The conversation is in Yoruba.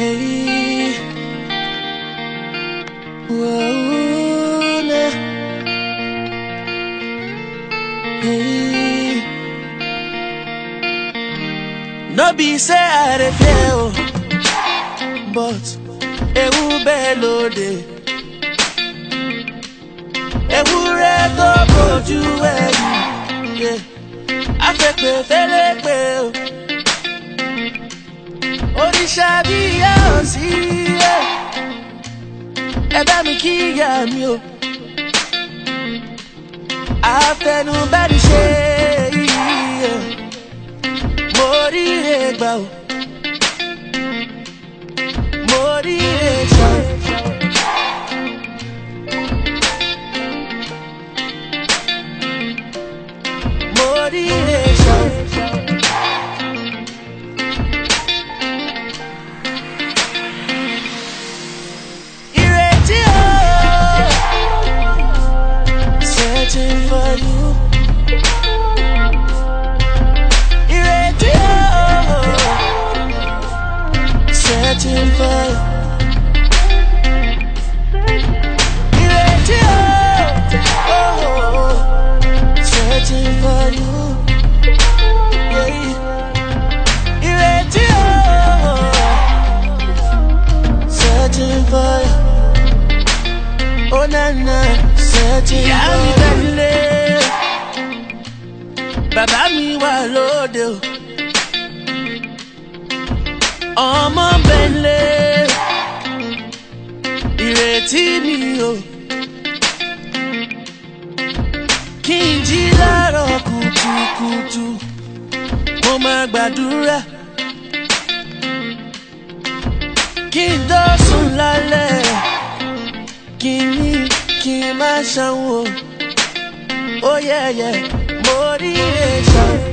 Hey, no be say I dey fail, but ewu bẹ́ẹ̀ lóde. Ewúrẹ́ tó bójú ẹ̀yìn, afẹ́pẹ́ fẹ́lẹ́ pé o. Oríṣà bíi ẹ̀. nonsie Ebe mi ki yam yo Afternoon bed is ti ń bọ̀. Ìyá mi bẹ bàbá mi wà lóde o. Ọmọ bẹ nílé, ìrètí mi o. Kí n jí láàárọ̀ kùtùkùtù, mo máa gbàdúrà. Kí n tó sùn passion, oh, oh yeah, yeah, motivation.